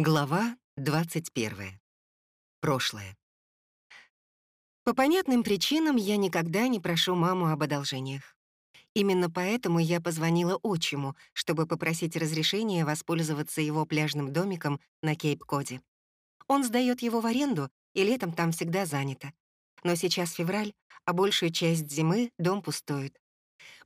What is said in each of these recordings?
Глава 21. Прошлое. По понятным причинам я никогда не прошу маму об одолжениях. Именно поэтому я позвонила отчиму, чтобы попросить разрешения воспользоваться его пляжным домиком на Кейп-Коде. Он сдаёт его в аренду, и летом там всегда занято. Но сейчас февраль, а большую часть зимы дом пустует.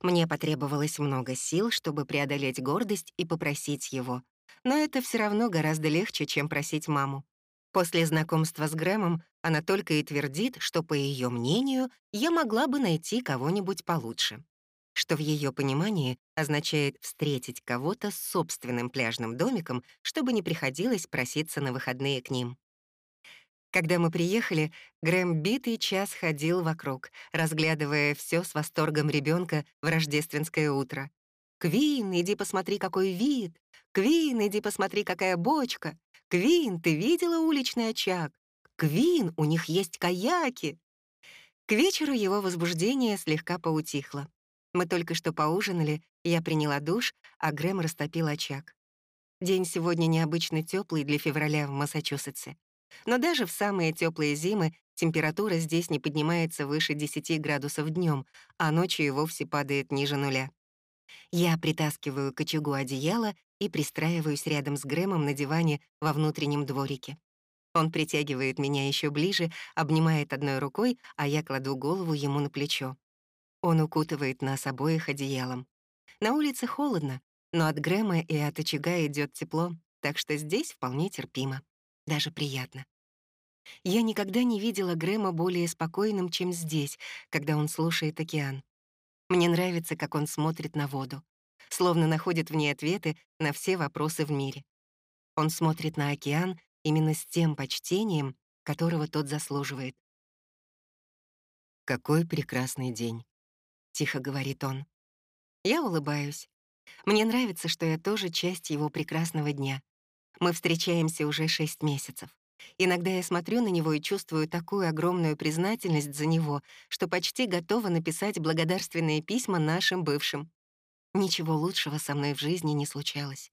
Мне потребовалось много сил, чтобы преодолеть гордость и попросить его, но это все равно гораздо легче, чем просить маму. После знакомства с Грэмом она только и твердит, что, по ее мнению, я могла бы найти кого-нибудь получше. Что в ее понимании означает встретить кого-то с собственным пляжным домиком, чтобы не приходилось проситься на выходные к ним. Когда мы приехали, Грэм битый час ходил вокруг, разглядывая все с восторгом ребенка в рождественское утро. «Квин, иди посмотри, какой вид! Квин, иди посмотри, какая бочка! Квин, ты видела уличный очаг? Квин, у них есть каяки!» К вечеру его возбуждение слегка поутихло. Мы только что поужинали, я приняла душ, а Грэм растопил очаг. День сегодня необычно теплый для февраля в Массачусетсе. Но даже в самые теплые зимы температура здесь не поднимается выше 10 градусов днем, а ночью и вовсе падает ниже нуля. Я притаскиваю к очагу одеяло и пристраиваюсь рядом с Грэмом на диване во внутреннем дворике. Он притягивает меня еще ближе, обнимает одной рукой, а я кладу голову ему на плечо. Он укутывает нас обоих одеялом. На улице холодно, но от Грэма и от очага идет тепло, так что здесь вполне терпимо, даже приятно. Я никогда не видела Грэма более спокойным, чем здесь, когда он слушает океан. Мне нравится, как он смотрит на воду, словно находит в ней ответы на все вопросы в мире. Он смотрит на океан именно с тем почтением, которого тот заслуживает. «Какой прекрасный день», — тихо говорит он. Я улыбаюсь. Мне нравится, что я тоже часть его прекрасного дня. Мы встречаемся уже шесть месяцев. Иногда я смотрю на него и чувствую такую огромную признательность за него, что почти готова написать благодарственные письма нашим бывшим. Ничего лучшего со мной в жизни не случалось.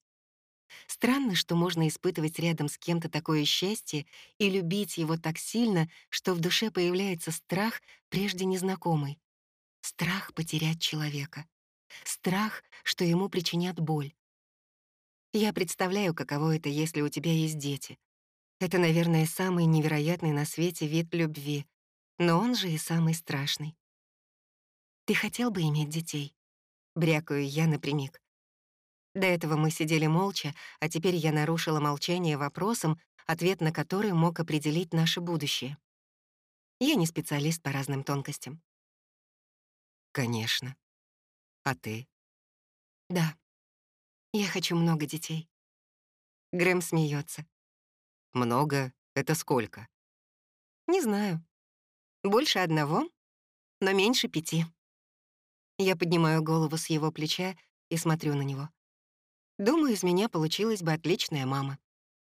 Странно, что можно испытывать рядом с кем-то такое счастье и любить его так сильно, что в душе появляется страх, прежде незнакомый. Страх потерять человека. Страх, что ему причинят боль. Я представляю, каково это, если у тебя есть дети, это, наверное, самый невероятный на свете вид любви, но он же и самый страшный. «Ты хотел бы иметь детей?» — брякаю я напрямик. До этого мы сидели молча, а теперь я нарушила молчание вопросом, ответ на который мог определить наше будущее. Я не специалист по разным тонкостям. «Конечно. А ты?» «Да. Я хочу много детей». Грэм смеется. Много — это сколько? Не знаю. Больше одного, но меньше пяти. Я поднимаю голову с его плеча и смотрю на него. Думаю, из меня получилась бы отличная мама.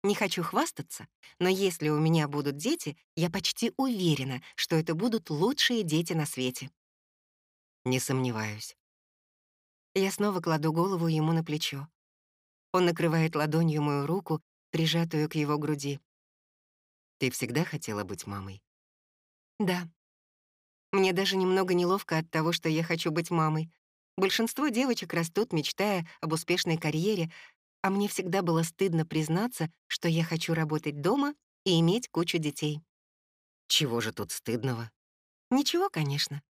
Не хочу хвастаться, но если у меня будут дети, я почти уверена, что это будут лучшие дети на свете. Не сомневаюсь. Я снова кладу голову ему на плечо. Он накрывает ладонью мою руку прижатую к его груди. «Ты всегда хотела быть мамой?» «Да. Мне даже немного неловко от того, что я хочу быть мамой. Большинство девочек растут, мечтая об успешной карьере, а мне всегда было стыдно признаться, что я хочу работать дома и иметь кучу детей. Чего же тут стыдного? Ничего, конечно.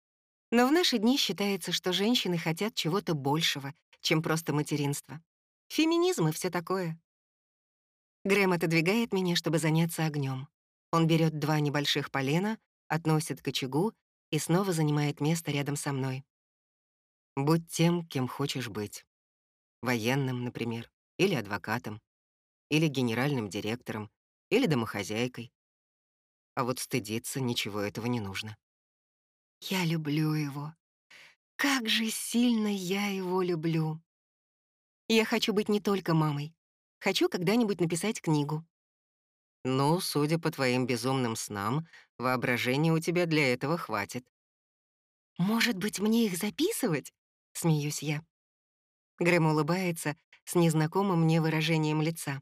Но в наши дни считается, что женщины хотят чего-то большего, чем просто материнство. Феминизм и все такое. Грэм отодвигает меня, чтобы заняться огнем. Он берет два небольших полена, относит к очагу и снова занимает место рядом со мной. Будь тем, кем хочешь быть. Военным, например, или адвокатом, или генеральным директором, или домохозяйкой. А вот стыдиться ничего этого не нужно. Я люблю его. Как же сильно я его люблю. Я хочу быть не только мамой, Хочу когда-нибудь написать книгу». «Ну, судя по твоим безумным снам, воображения у тебя для этого хватит». «Может быть, мне их записывать?» — смеюсь я. Грэм улыбается с незнакомым мне выражением лица.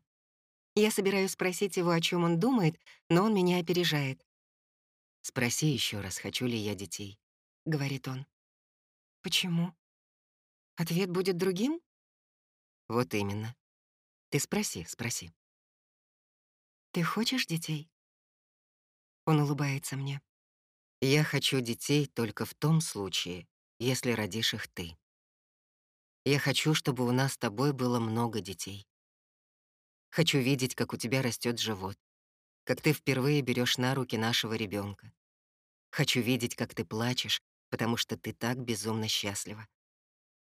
Я собираюсь спросить его, о чем он думает, но он меня опережает. «Спроси еще раз, хочу ли я детей», — говорит он. Почему? Ответ будет другим? Вот именно. Ты спроси, спроси. Ты хочешь детей? Он улыбается мне. Я хочу детей только в том случае, если родишь их ты. Я хочу, чтобы у нас с тобой было много детей. Хочу видеть, как у тебя растет живот, как ты впервые берешь на руки нашего ребенка. Хочу видеть, как ты плачешь, потому что ты так безумно счастлива.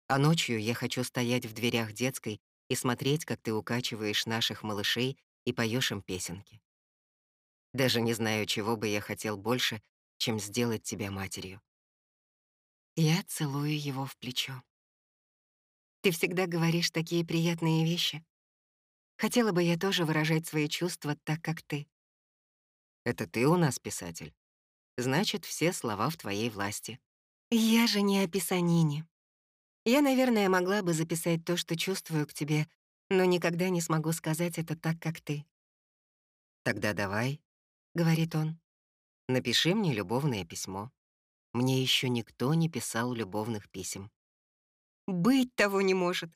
А ночью я хочу стоять в дверях детской и смотреть, как ты укачиваешь наших малышей и поешь им песенки. Даже не знаю, чего бы я хотел больше, чем сделать тебя матерью. Я целую его в плечо. Ты всегда говоришь такие приятные вещи. Хотела бы я тоже выражать свои чувства так, как ты. Это ты у нас писатель. Значит, все слова в твоей власти. Я же не о писанине. Я, наверное, могла бы записать то, что чувствую к тебе, но никогда не смогу сказать это так, как ты. Тогда давай, — говорит он. Напиши мне любовное письмо. Мне еще никто не писал любовных писем. Быть того не может.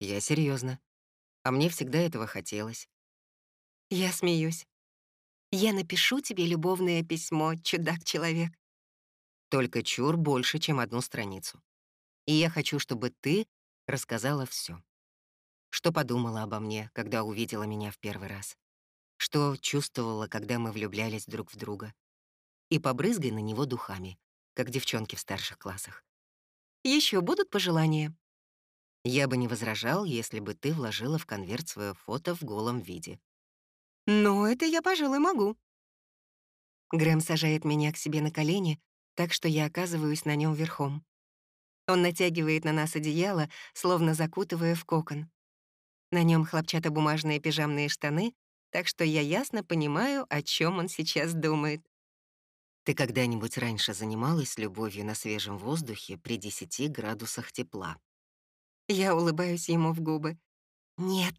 Я серьезно. А мне всегда этого хотелось. Я смеюсь. Я напишу тебе любовное письмо, чудак-человек. Только чур больше, чем одну страницу. И я хочу, чтобы ты рассказала все. Что подумала обо мне, когда увидела меня в первый раз? Что чувствовала, когда мы влюблялись друг в друга? И побрызгай на него духами, как девчонки в старших классах. Еще будут пожелания? Я бы не возражал, если бы ты вложила в конверт свое фото в голом виде. Но это я, пожалуй, могу. Грэм сажает меня к себе на колени, так что я оказываюсь на нем верхом. Он натягивает на нас одеяло, словно закутывая в кокон. На нем хлопчатобумажные пижамные штаны, так что я ясно понимаю, о чем он сейчас думает. Ты когда-нибудь раньше занималась любовью на свежем воздухе при 10 градусах тепла? Я улыбаюсь ему в губы. Нет.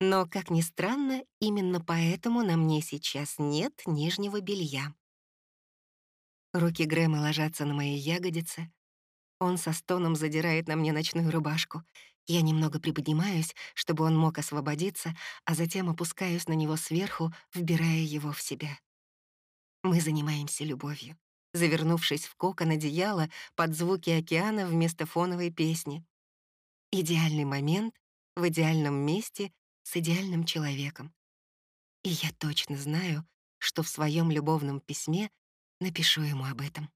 Но, как ни странно, именно поэтому на мне сейчас нет нижнего белья. Руки Грэма ложатся на мои ягодицы. Он со стоном задирает на мне ночную рубашку. Я немного приподнимаюсь, чтобы он мог освободиться, а затем опускаюсь на него сверху, вбирая его в себя. Мы занимаемся любовью, завернувшись в кокон одеяла под звуки океана вместо фоновой песни. Идеальный момент в идеальном месте с идеальным человеком. И я точно знаю, что в своем любовном письме напишу ему об этом.